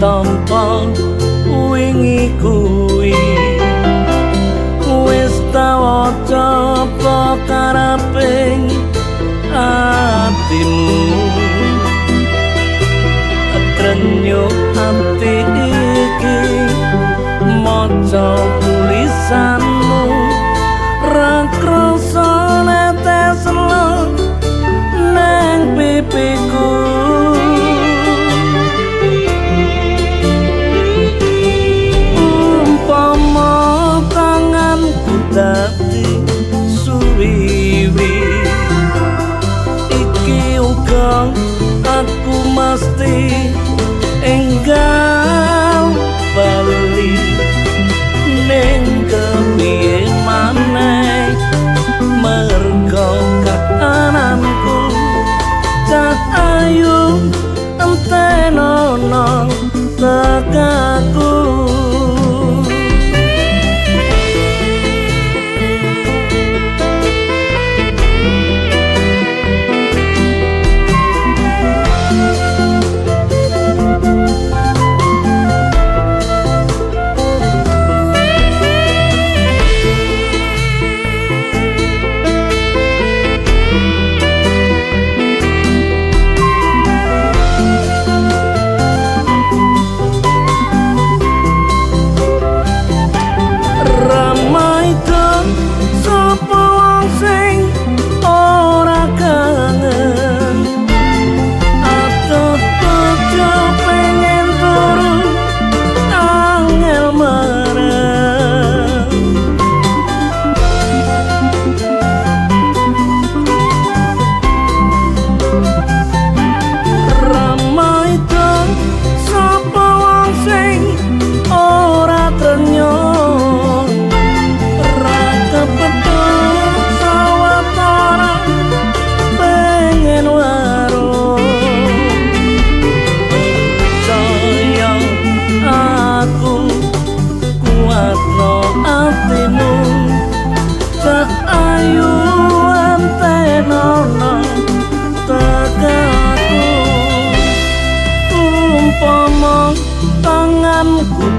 tanpa wingi kuwi. Wis tawaca apa kareping atimu. Trenyo ati iki maca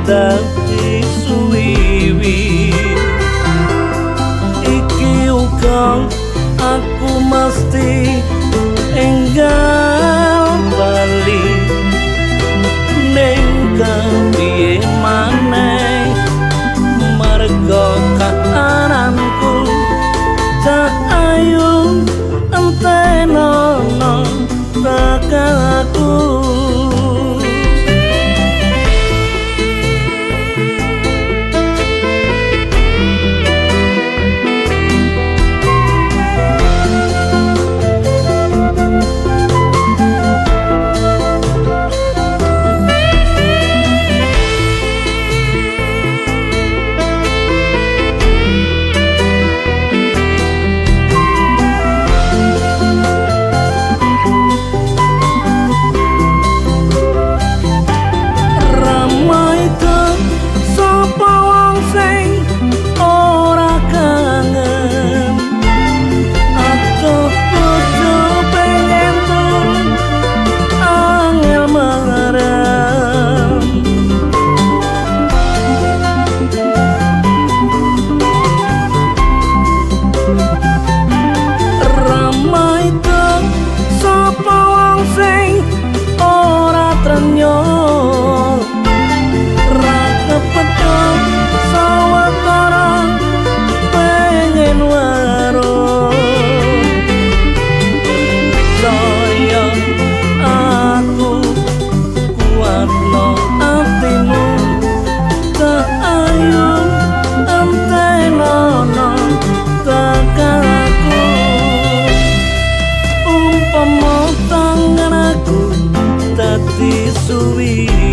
dadi suwiwi. Iki uga aku mesti enggal isso e